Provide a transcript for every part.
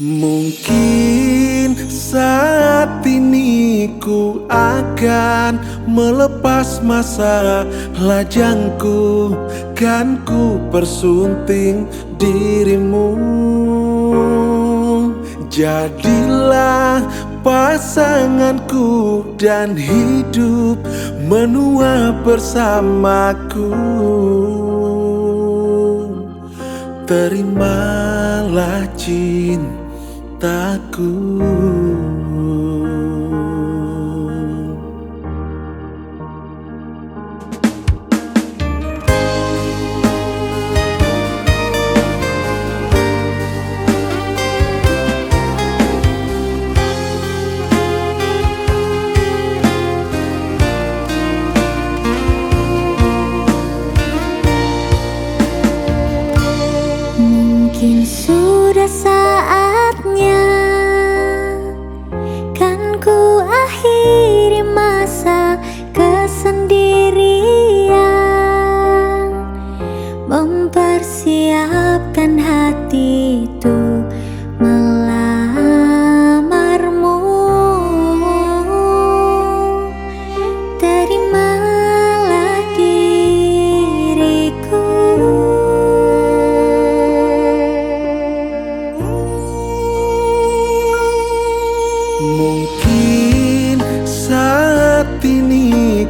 Mungkin saat ini ku akan melepas masa lajangku Kan ku persunting dirimu. Jadilah pasanganku dan hidup menua bersamaku. Terimalah cintaku Mungkin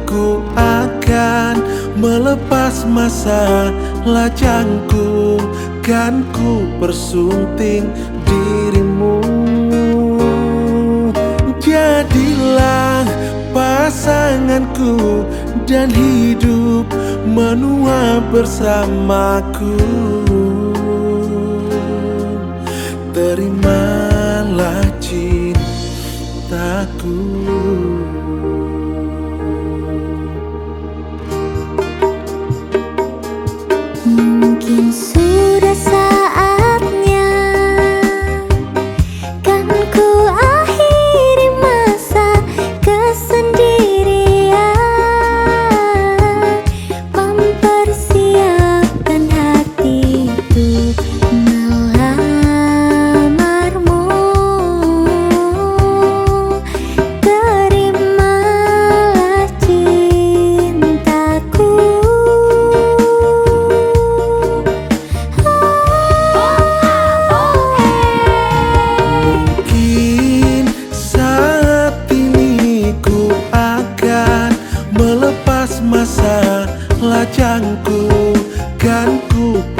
ku akan melepas masa lajangku Kan ku persunting dirimu. Jadilah pasanganku dan hidup menua bersamaku. Terimalah cintaku Sudah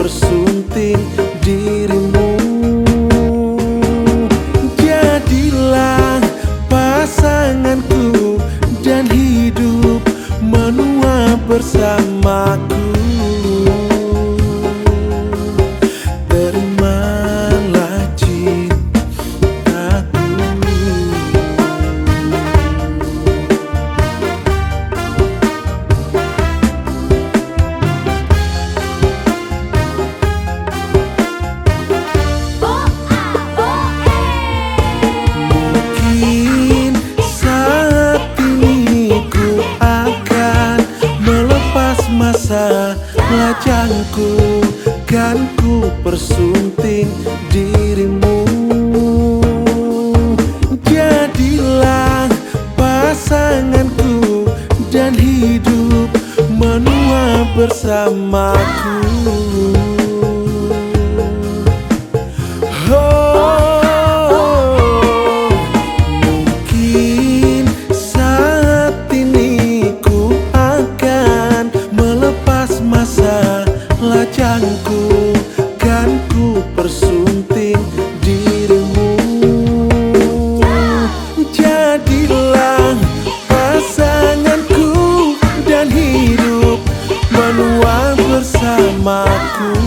ku sayangku Kan ku persunting dirimu. Jadilah pasanganku Dan hidup menua bersamaku. mamaku